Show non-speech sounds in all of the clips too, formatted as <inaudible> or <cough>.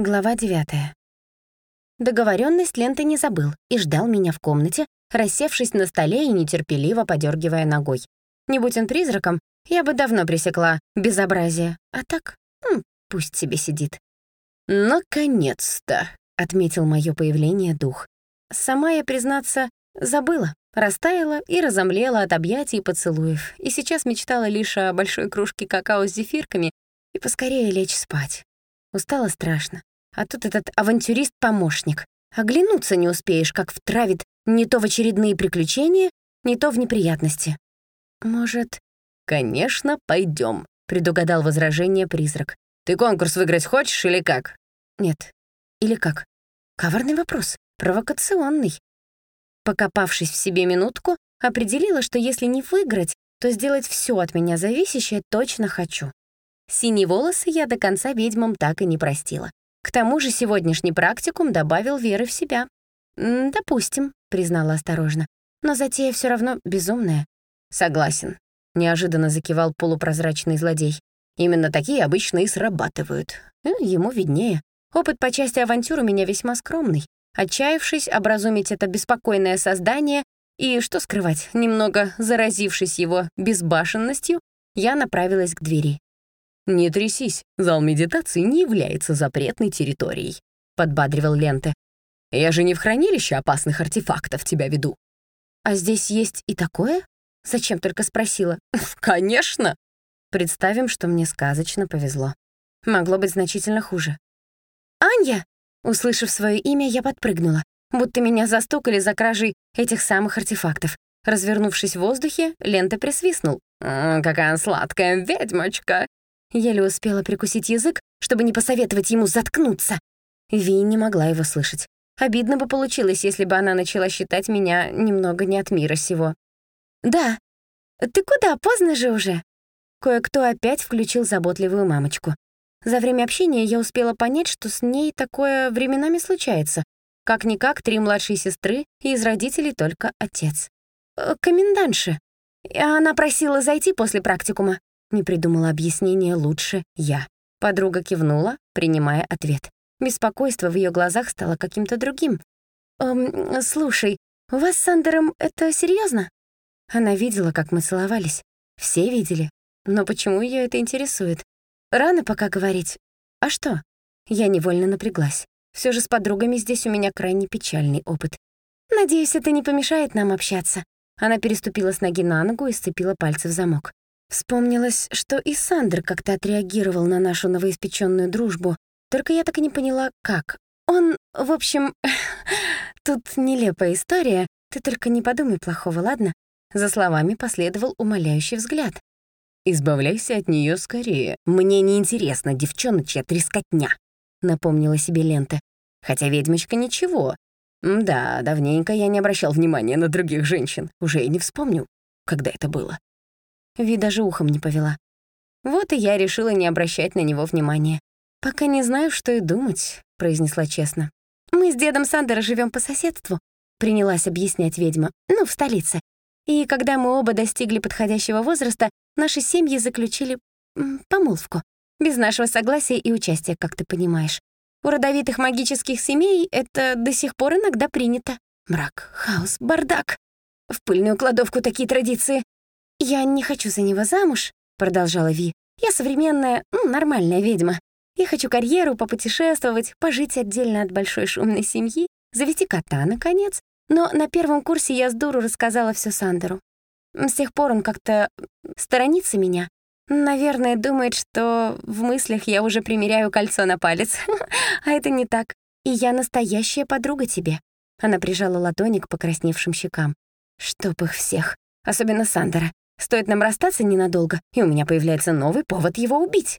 Глава 9. Договоренность ленты не забыл и ждал меня в комнате, рассевшись на столе и нетерпеливо подергивая ногой. Не будь он призраком, я бы давно пресекла безобразие. А так, м, пусть себе сидит. «Наконец-то», — отметил мое появление дух. Сама я, признаться, забыла, растаяла и разомлела от объятий и поцелуев, и сейчас мечтала лишь о большой кружке какао с зефирками и поскорее лечь спать. Устала страшно. А тут этот авантюрист-помощник. Оглянуться не успеешь, как втравит не то в очередные приключения, не то в неприятности. Может... «Конечно, пойдем, предугадал возражение призрак. «Ты конкурс выиграть хочешь или как?» «Нет. Или как?» Коварный вопрос, провокационный. Покопавшись в себе минутку, определила, что если не выиграть, то сделать все от меня зависящее точно хочу. Синие волосы я до конца ведьмам так и не простила. К тому же сегодняшний практикум добавил веры в себя. «Допустим», — признала осторожно. «Но затея все равно безумная». «Согласен», — неожиданно закивал полупрозрачный злодей. «Именно такие обычно и срабатывают. Э, ему виднее. Опыт по части авантюр у меня весьма скромный. Отчаявшись образумить это беспокойное создание и, что скрывать, немного заразившись его безбашенностью, я направилась к двери. «Не трясись, зал медитации не является запретной территорией», — подбадривал Ленте. «Я же не в хранилище опасных артефактов тебя веду». «А здесь есть и такое?» Зачем только спросила. «Конечно!» Представим, что мне сказочно повезло. Могло быть значительно хуже. «Анья!» Услышав свое имя, я подпрыгнула, будто меня застукали за кражей этих самых артефактов. Развернувшись в воздухе, лента присвистнул. «Какая сладкая ведьмочка!» Еле успела прикусить язык, чтобы не посоветовать ему заткнуться. Ви не могла его слышать. Обидно бы получилось, если бы она начала считать меня немного не от мира сего. «Да. Ты куда? Поздно же уже». Кое-кто опять включил заботливую мамочку. За время общения я успела понять, что с ней такое временами случается. Как-никак три младшие сестры, и из родителей только отец. «Э, «Комендантша. Она просила зайти после практикума. Не придумала объяснения лучше я. Подруга кивнула, принимая ответ. Беспокойство в ее глазах стало каким-то другим. «Эм, слушай, у вас с Сандером это серьезно? Она видела, как мы целовались. Все видели. Но почему ее это интересует? Рано пока говорить. А что? Я невольно напряглась. Все же с подругами здесь у меня крайне печальный опыт. Надеюсь, это не помешает нам общаться. Она переступила с ноги на ногу и сцепила пальцы в замок. Вспомнилось, что и Сандер как-то отреагировал на нашу новоиспеченную дружбу, только я так и не поняла, как. Он, в общем, <laughs> тут нелепая история, ты только не подумай плохого, ладно? За словами последовал умоляющий взгляд. «Избавляйся от нее скорее. Мне неинтересна девчоночья трескотня», — напомнила себе Лента. «Хотя ведьмочка ничего. Да, давненько я не обращал внимания на других женщин. Уже и не вспомню, когда это было». Ви даже ухом не повела. Вот и я решила не обращать на него внимания. «Пока не знаю, что и думать», — произнесла честно. «Мы с дедом Сандера живем по соседству», — принялась объяснять ведьма, «ну, в столице. И когда мы оба достигли подходящего возраста, наши семьи заключили помолвку. Без нашего согласия и участия, как ты понимаешь. У родовитых магических семей это до сих пор иногда принято. Мрак, хаос, бардак. В пыльную кладовку такие традиции. «Я не хочу за него замуж», — продолжала Ви. «Я современная, ну, нормальная ведьма. Я хочу карьеру, попутешествовать, пожить отдельно от большой шумной семьи, завести кота, наконец. Но на первом курсе я с дуру рассказала все Сандеру. С тех пор он как-то сторонится меня. Наверное, думает, что в мыслях я уже примеряю кольцо на палец. <laughs> А это не так. И я настоящая подруга тебе». Она прижала ладони к покрасневшим щекам. «Чтоб их всех. Особенно Сандера. Стоит нам расстаться ненадолго, и у меня появляется новый повод его убить.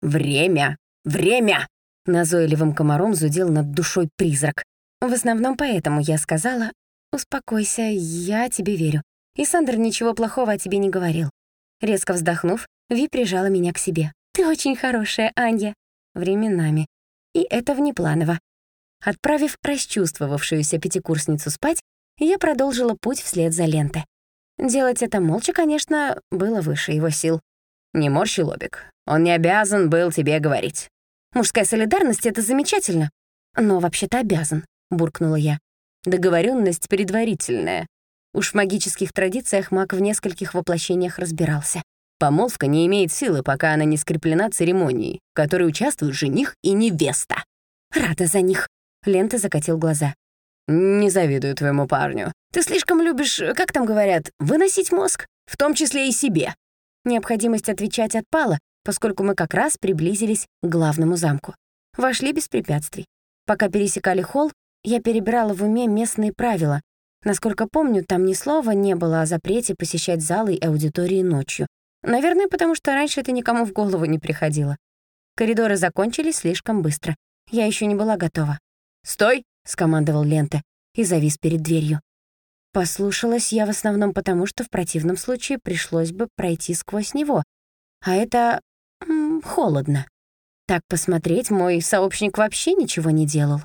«Время! Время!» Назойливым комаром зудел над душой призрак. В основном поэтому я сказала, «Успокойся, я тебе верю. И Сандер ничего плохого о тебе не говорил». Резко вздохнув, Ви прижала меня к себе. «Ты очень хорошая, Анья». Временами. И это внепланово. Отправив расчувствовавшуюся пятикурсницу спать, я продолжила путь вслед за лентой. Делать это молча, конечно, было выше его сил. «Не морщи лобик. Он не обязан был тебе говорить». Мужская солидарность — это замечательно. Но вообще-то обязан, буркнула я. Договоренность предварительная. Уж в магических традициях маг в нескольких воплощениях разбирался. Помолвка не имеет силы, пока она не скреплена церемонией, в которой участвуют жених и невеста. Рада за них. Лента закатил глаза. Не завидую твоему парню. Ты слишком любишь, как там говорят, выносить мозг, в том числе и себе. Необходимость отвечать отпала, поскольку мы как раз приблизились к главному замку. Вошли без препятствий. Пока пересекали холл, я перебирала в уме местные правила. Насколько помню, там ни слова не было о запрете посещать залы и аудитории ночью. Наверное, потому что раньше это никому в голову не приходило. Коридоры закончились слишком быстро. Я еще не была готова. «Стой!» — скомандовал Лента и завис перед дверью. Послушалась я в основном потому, что в противном случае пришлось бы пройти сквозь него. А это... Холодно. Так посмотреть, мой сообщник вообще ничего не делал.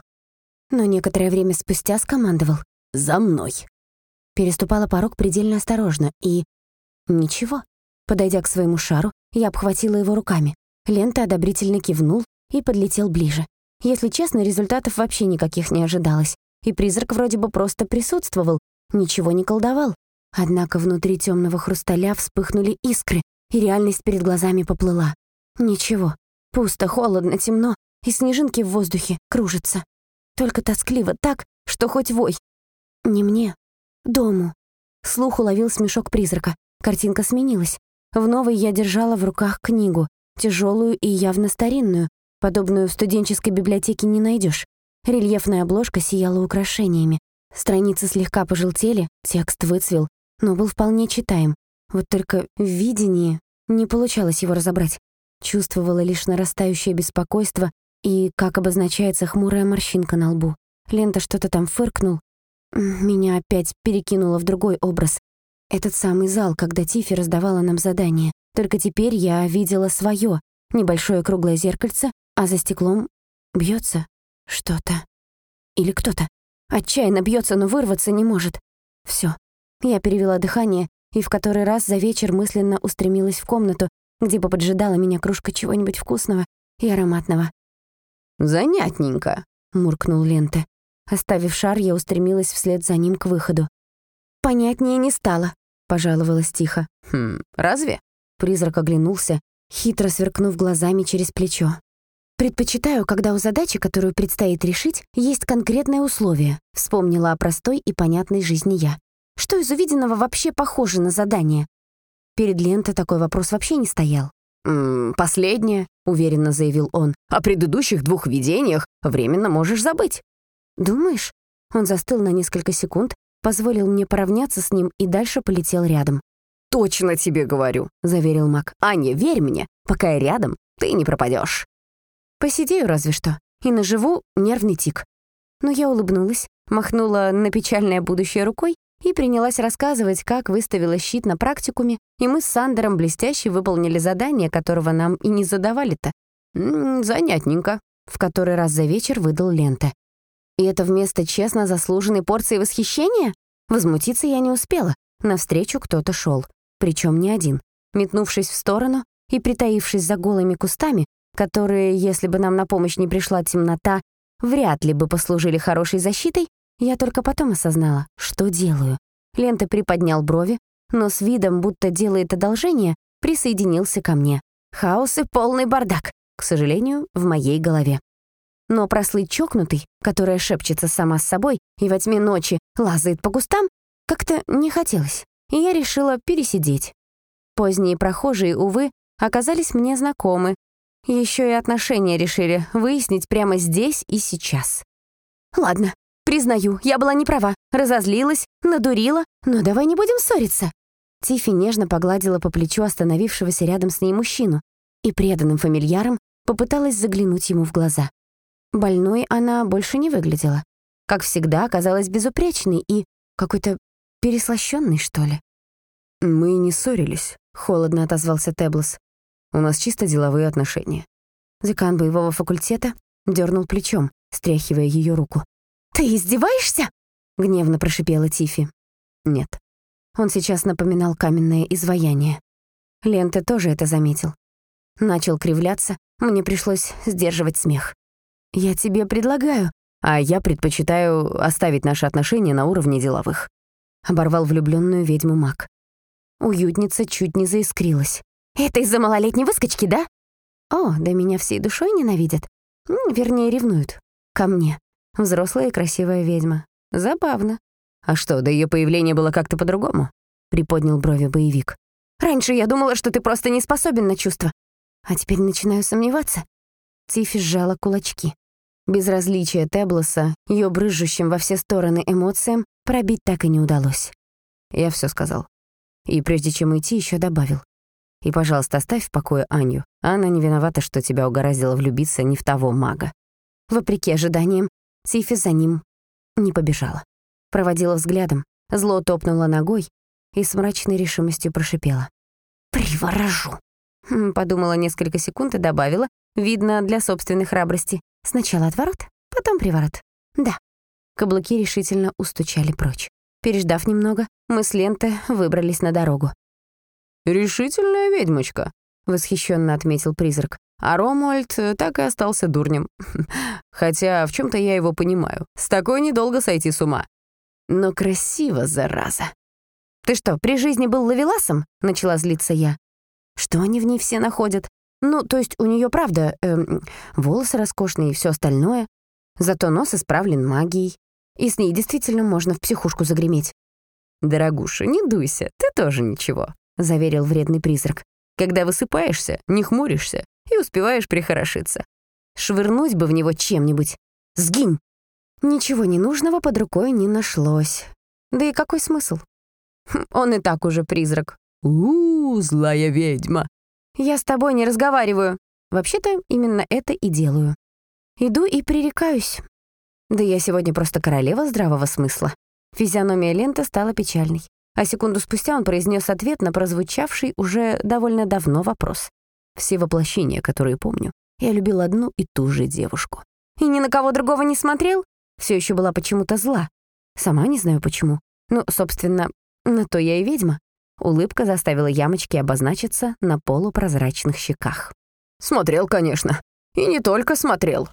Но некоторое время спустя скомандовал «За мной». Переступала порог предельно осторожно и... Ничего. Подойдя к своему шару, я обхватила его руками. Лента одобрительно кивнул и подлетел ближе. Если честно, результатов вообще никаких не ожидалось. И призрак вроде бы просто присутствовал, ничего не колдовал. Однако внутри темного хрусталя вспыхнули искры, и реальность перед глазами поплыла. Ничего. Пусто, холодно, темно, и снежинки в воздухе кружатся. Только тоскливо так, что хоть вой. Не мне. Дому. Слух уловил смешок призрака. Картинка сменилась. В новой я держала в руках книгу, тяжелую и явно старинную, Подобную в студенческой библиотеке не найдешь. Рельефная обложка сияла украшениями. Страницы слегка пожелтели, текст выцвел, но был вполне читаем. Вот только в видении не получалось его разобрать. Чувствовала лишь нарастающее беспокойство и, как обозначается, хмурая морщинка на лбу. Лента что-то там фыркнул. Меня опять перекинуло в другой образ. Этот самый зал, когда Тифи раздавала нам задание. Только теперь я видела свое небольшое круглое зеркальце а за стеклом бьется что-то. Или кто-то. Отчаянно бьется, но вырваться не может. Все. Я перевела дыхание и в который раз за вечер мысленно устремилась в комнату, где бы поджидала меня кружка чего-нибудь вкусного и ароматного. «Занятненько», — муркнул Лента. Оставив шар, я устремилась вслед за ним к выходу. «Понятнее не стало», — пожаловалась тихо. «Хм, разве?» Призрак оглянулся, хитро сверкнув глазами через плечо. Предпочитаю, когда у задачи, которую предстоит решить, есть конкретное условие. Вспомнила о простой и понятной жизни я. Что из увиденного вообще похоже на задание? Перед Лентой такой вопрос вообще не стоял. «М -м, «Последнее», — уверенно заявил он. «О предыдущих двух видениях временно можешь забыть». «Думаешь?» Он застыл на несколько секунд, позволил мне поравняться с ним и дальше полетел рядом. «Точно тебе говорю», — заверил Мак. «Аня, верь мне, пока я рядом, ты не пропадешь. Посидею разве что. И наживу нервный тик. Но я улыбнулась, махнула на печальное будущее рукой и принялась рассказывать, как выставила щит на практикуме, и мы с Сандером блестяще выполнили задание, которого нам и не задавали-то. «М -м, «Занятненько», — в который раз за вечер выдал лента. И это вместо честно заслуженной порции восхищения? Возмутиться я не успела. Навстречу кто-то шел, причем не один. Метнувшись в сторону и притаившись за голыми кустами, которые, если бы нам на помощь не пришла темнота, вряд ли бы послужили хорошей защитой, я только потом осознала, что делаю. Лента приподнял брови, но с видом, будто делает одолжение, присоединился ко мне. Хаос и полный бардак, к сожалению, в моей голове. Но прослыть чокнутый, которая шепчется сама с собой и во тьме ночи лазает по кустам, как-то не хотелось, и я решила пересидеть. Поздние прохожие, увы, оказались мне знакомы, еще и отношения решили выяснить прямо здесь и сейчас. Ладно, признаю, я была не права, разозлилась, надурила, но давай не будем ссориться. Тифи нежно погладила по плечу остановившегося рядом с ней мужчину и преданным фамильяром попыталась заглянуть ему в глаза. Больной она больше не выглядела. Как всегда, оказалась безупречной и какой-то переслащенной, что ли. «Мы не ссорились», — холодно отозвался Теблос. У нас чисто деловые отношения». Декан боевого факультета дернул плечом, стряхивая ее руку. «Ты издеваешься?» — гневно прошипела Тифи. «Нет». Он сейчас напоминал каменное изваяние. Лента тоже это заметил. Начал кривляться, Мне пришлось сдерживать смех. «Я тебе предлагаю, а я предпочитаю оставить наши отношения на уровне деловых», — оборвал влюбленную ведьму маг. Уютница чуть не заискрилась. «Это из-за малолетней выскочки, да?» «О, да меня всей душой ненавидят. Вернее, ревнуют. Ко мне. Взрослая и красивая ведьма. Забавно». «А что, до ее появления было как-то по-другому?» — приподнял брови боевик. «Раньше я думала, что ты просто не способен на чувства. А теперь начинаю сомневаться». Тифи сжала кулачки. Безразличие Теблоса, ее брызжущим во все стороны эмоциям, пробить так и не удалось. Я все сказал. И прежде чем уйти, еще добавил. И, пожалуйста, оставь в покое Аню. Она не виновата, что тебя угораздило влюбиться не в того мага. Вопреки ожиданиям, Тифи за ним не побежала. Проводила взглядом, зло топнула ногой и с мрачной решимостью прошипела. «Приворожу!» хм, Подумала несколько секунд и добавила, видно, для собственной храбрости. Сначала отворот, потом приворот. Да. Каблуки решительно устучали прочь. Переждав немного, мы с Лентой выбрались на дорогу. «Решительная ведьмочка», — восхищенно отметил призрак. А Ромуальд так и остался дурнем. <laughs> Хотя в чем то я его понимаю. С такой недолго сойти с ума. Но красиво, зараза. «Ты что, при жизни был лавеласом?» — начала злиться я. «Что они в ней все находят? Ну, то есть у нее правда, эм, волосы роскошные и все остальное. Зато нос исправлен магией. И с ней действительно можно в психушку загреметь». «Дорогуша, не дуйся, ты тоже ничего», — заверил вредный призрак. «Когда высыпаешься, не хмуришься и успеваешь прихорошиться. Швырнуть бы в него чем-нибудь. Сгинь!» Ничего ненужного под рукой не нашлось. Да и какой смысл? Хм, он и так уже призрак. у, -у злая ведьма. Я с тобой не разговариваю. Вообще-то именно это и делаю. Иду и пререкаюсь. Да я сегодня просто королева здравого смысла. Физиономия ленты стала печальной. А секунду спустя он произнес ответ на прозвучавший уже довольно давно вопрос. Все воплощения, которые помню, я любил одну и ту же девушку. И ни на кого другого не смотрел? Все еще была почему-то зла. Сама не знаю почему. Ну, собственно, на то я и ведьма. Улыбка заставила ямочки обозначиться на полупрозрачных щеках. «Смотрел, конечно. И не только смотрел».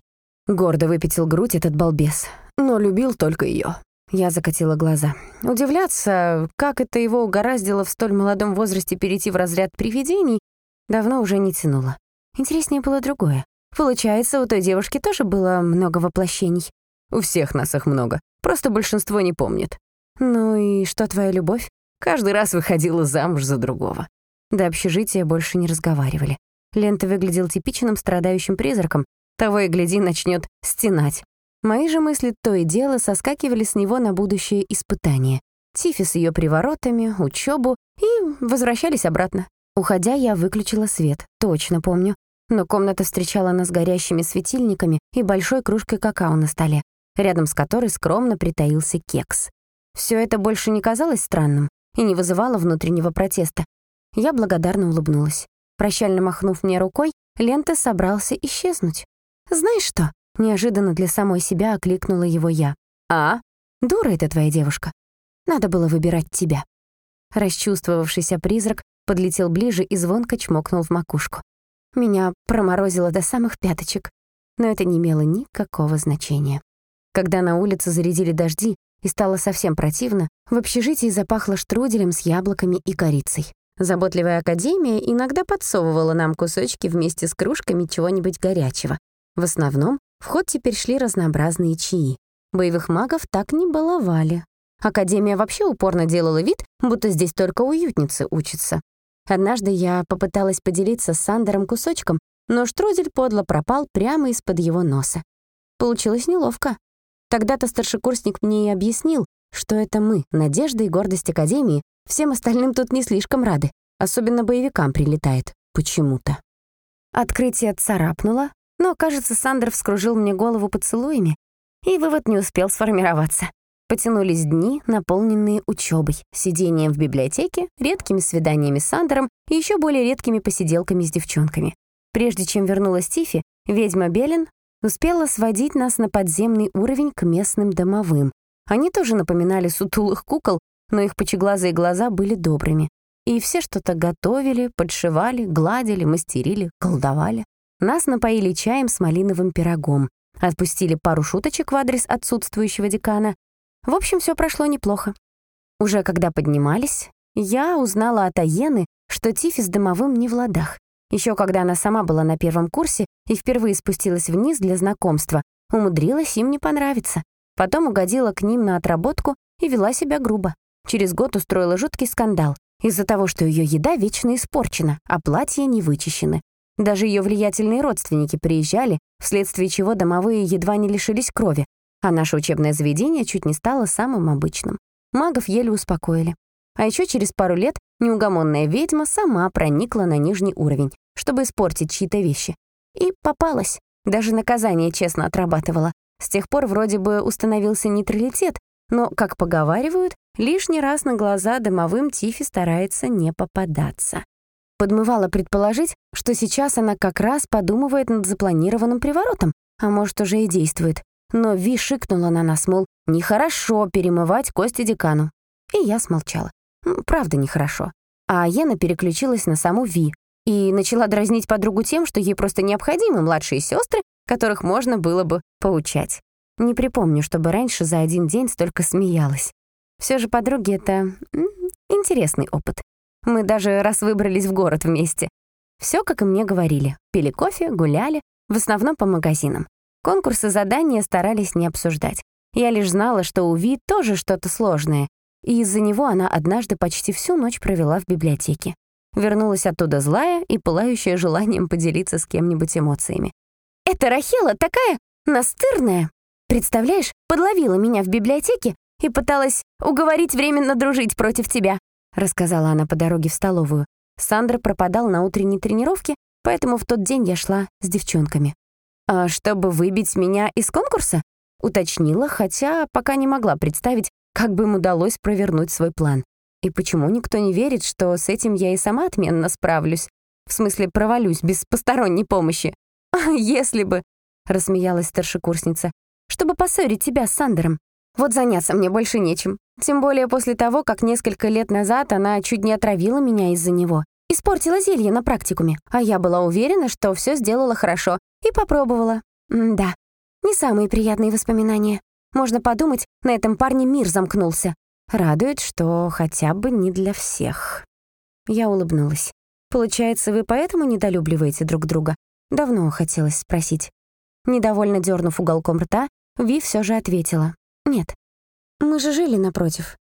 Гордо выпятил грудь этот балбес, но любил только ее. Я закатила глаза. Удивляться, как это его угораздило в столь молодом возрасте перейти в разряд привидений, давно уже не тянуло. Интереснее было другое. Получается, у той девушки тоже было много воплощений. У всех нас их много, просто большинство не помнит. Ну и что твоя любовь? Каждый раз выходила замуж за другого. До общежития больше не разговаривали. Лента выглядел типичным страдающим призраком, того и гляди начнет стенать. Мои же мысли то и дело соскакивали с него на будущее испытание. Тифи с ее приворотами, учебу и возвращались обратно. Уходя, я выключила свет, точно помню. Но комната встречала нас горящими светильниками и большой кружкой какао на столе, рядом с которой скромно притаился кекс. Все это больше не казалось странным и не вызывало внутреннего протеста. Я благодарно улыбнулась. Прощально махнув мне рукой, Лента собрался исчезнуть. «Знаешь что?» — неожиданно для самой себя окликнула его я. «А? Дура эта твоя девушка. Надо было выбирать тебя». Расчувствовавшийся призрак подлетел ближе и звонко чмокнул в макушку. Меня проморозило до самых пяточек, но это не имело никакого значения. Когда на улице зарядили дожди и стало совсем противно, в общежитии запахло штруделем с яблоками и корицей. Заботливая академия иногда подсовывала нам кусочки вместе с кружками чего-нибудь горячего. В основном в ход теперь шли разнообразные чаи. Боевых магов так не баловали. Академия вообще упорно делала вид, будто здесь только уютницы учатся. Однажды я попыталась поделиться с Сандером кусочком, но штрудель подло пропал прямо из-под его носа. Получилось неловко. Тогда-то старшекурсник мне и объяснил, что это мы, надежда и гордость Академии, всем остальным тут не слишком рады, особенно боевикам прилетает, почему-то. Открытие царапнуло, но, кажется, Сандер вскружил мне голову поцелуями, и вывод не успел сформироваться. Потянулись дни, наполненные учебой, сидением в библиотеке, редкими свиданиями с Сандером и еще более редкими посиделками с девчонками. Прежде чем вернулась Тифи, ведьма Белин успела сводить нас на подземный уровень к местным домовым. Они тоже напоминали сутулых кукол, но их пучеглазые глаза были добрыми. И все что-то готовили, подшивали, гладили, мастерили, колдовали. Нас напоили чаем с малиновым пирогом, отпустили пару шуточек в адрес отсутствующего декана. В общем, все прошло неплохо. Уже когда поднимались, я узнала от Аены, что Тифи с дымовым не в ладах. Еще когда она сама была на первом курсе и впервые спустилась вниз для знакомства, умудрилась им не понравиться. Потом угодила к ним на отработку и вела себя грубо. Через год устроила жуткий скандал из-за того, что ее еда вечно испорчена, а платья не вычищены. Даже ее влиятельные родственники приезжали, вследствие чего домовые едва не лишились крови, а наше учебное заведение чуть не стало самым обычным. Магов еле успокоили. А еще через пару лет неугомонная ведьма сама проникла на нижний уровень, чтобы испортить чьи-то вещи. И попалась. Даже наказание честно отрабатывала. С тех пор вроде бы установился нейтралитет, но, как поговаривают, лишний раз на глаза дымовым Тифи старается не попадаться. Подмывала предположить, что сейчас она как раз подумывает над запланированным приворотом, а может, уже и действует. Но Ви шикнула на нас, мол, нехорошо перемывать кости декану. И я смолчала. Правда, нехорошо. А Ена переключилась на саму Ви и начала дразнить подругу тем, что ей просто необходимы младшие сестры, которых можно было бы поучать. Не припомню, чтобы раньше за один день столько смеялась. Все же подруги — это интересный опыт. Мы даже раз выбрались в город вместе. Все, как и мне говорили. Пили кофе, гуляли, в основном по магазинам. Конкурсы задания старались не обсуждать. Я лишь знала, что у Ви тоже что-то сложное, и из-за него она однажды почти всю ночь провела в библиотеке. Вернулась оттуда злая и пылающая желанием поделиться с кем-нибудь эмоциями. «Эта Рахела такая настырная! Представляешь, подловила меня в библиотеке и пыталась уговорить временно дружить против тебя», рассказала она по дороге в столовую. Сандра пропадал на утренней тренировке, поэтому в тот день я шла с девчонками. «А чтобы выбить меня из конкурса?» уточнила, хотя пока не могла представить, как бы им удалось провернуть свой план. И почему никто не верит, что с этим я и сама отменно справлюсь? В смысле, провалюсь без посторонней помощи. <laughs> А если бы, рассмеялась старшекурсница, чтобы поссорить тебя с Сандером. Вот заняться мне больше нечем. Тем более после того, как несколько лет назад она чуть не отравила меня из-за него. Испортила зелье на практикуме, а я была уверена, что все сделала хорошо, и попробовала. М да, не самые приятные воспоминания. Можно подумать, на этом парне мир замкнулся. Радует, что хотя бы не для всех. Я улыбнулась. Получается, вы поэтому недолюбливаете друг друга? Давно хотелось спросить. Недовольно дернув уголком рта, Ви все же ответила. Нет. Мы же жили напротив.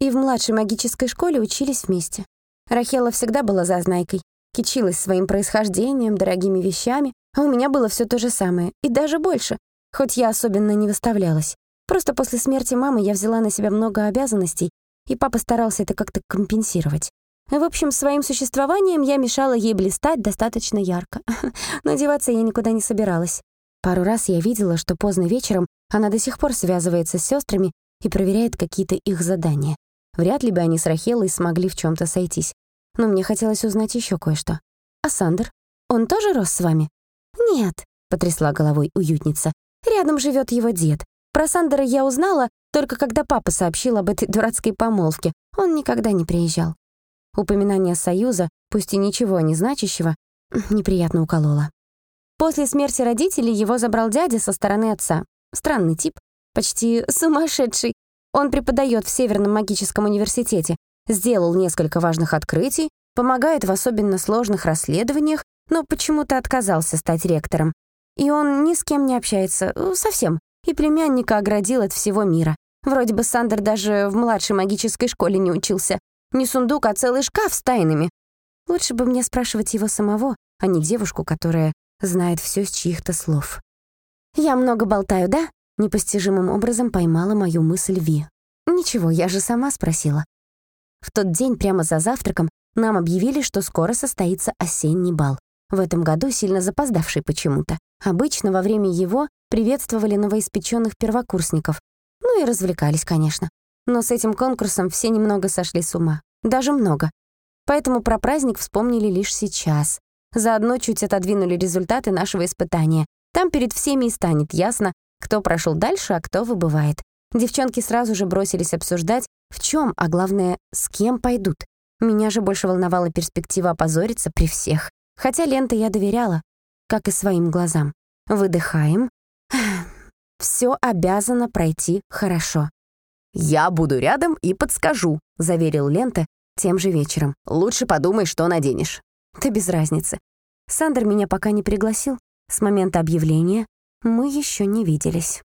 И в младшей магической школе учились вместе. Рахела всегда была зазнайкой, кичилась своим происхождением, дорогими вещами, а у меня было все то же самое, и даже больше, хоть я особенно не выставлялась. Просто после смерти мамы я взяла на себя много обязанностей, и папа старался это как-то компенсировать. В общем, своим существованием я мешала ей блистать достаточно ярко. <laughs> Но деваться я никуда не собиралась. Пару раз я видела, что поздно вечером она до сих пор связывается с сестрами и проверяет какие-то их задания. Вряд ли бы они с Рахелой смогли в чем то сойтись. Но мне хотелось узнать еще кое-что. «А Сандер? Он тоже рос с вами?» «Нет», — потрясла головой уютница. «Рядом живет его дед. Про Сандера я узнала только когда папа сообщил об этой дурацкой помолвке. Он никогда не приезжал. Упоминание Союза, пусть и ничего не значащего, неприятно укололо. После смерти родителей его забрал дядя со стороны отца. Странный тип, почти сумасшедший. Он преподает в Северном магическом университете, сделал несколько важных открытий, помогает в особенно сложных расследованиях, но почему-то отказался стать ректором. И он ни с кем не общается, э, совсем и племянника оградил от всего мира. Вроде бы Сандер даже в младшей магической школе не учился. Не сундук, а целый шкаф с тайнами. Лучше бы мне спрашивать его самого, а не девушку, которая знает все с чьих-то слов. «Я много болтаю, да?» Непостижимым образом поймала мою мысль Ви. «Ничего, я же сама спросила». В тот день прямо за завтраком нам объявили, что скоро состоится осенний бал. В этом году сильно запоздавший почему-то. Обычно во время его приветствовали новоиспеченных первокурсников. Ну и развлекались, конечно. Но с этим конкурсом все немного сошли с ума. Даже много. Поэтому про праздник вспомнили лишь сейчас. Заодно чуть отодвинули результаты нашего испытания. Там перед всеми и станет ясно, кто прошел дальше, а кто выбывает. Девчонки сразу же бросились обсуждать, в чем, а главное, с кем пойдут. Меня же больше волновала перспектива опозориться при всех. Хотя ленты я доверяла. как и своим глазам. Выдыхаем. <sighs> Все обязано пройти хорошо. «Я буду рядом и подскажу», — заверил Лента тем же вечером. «Лучше подумай, что наденешь». Да без разницы. Сандер меня пока не пригласил. С момента объявления мы еще не виделись.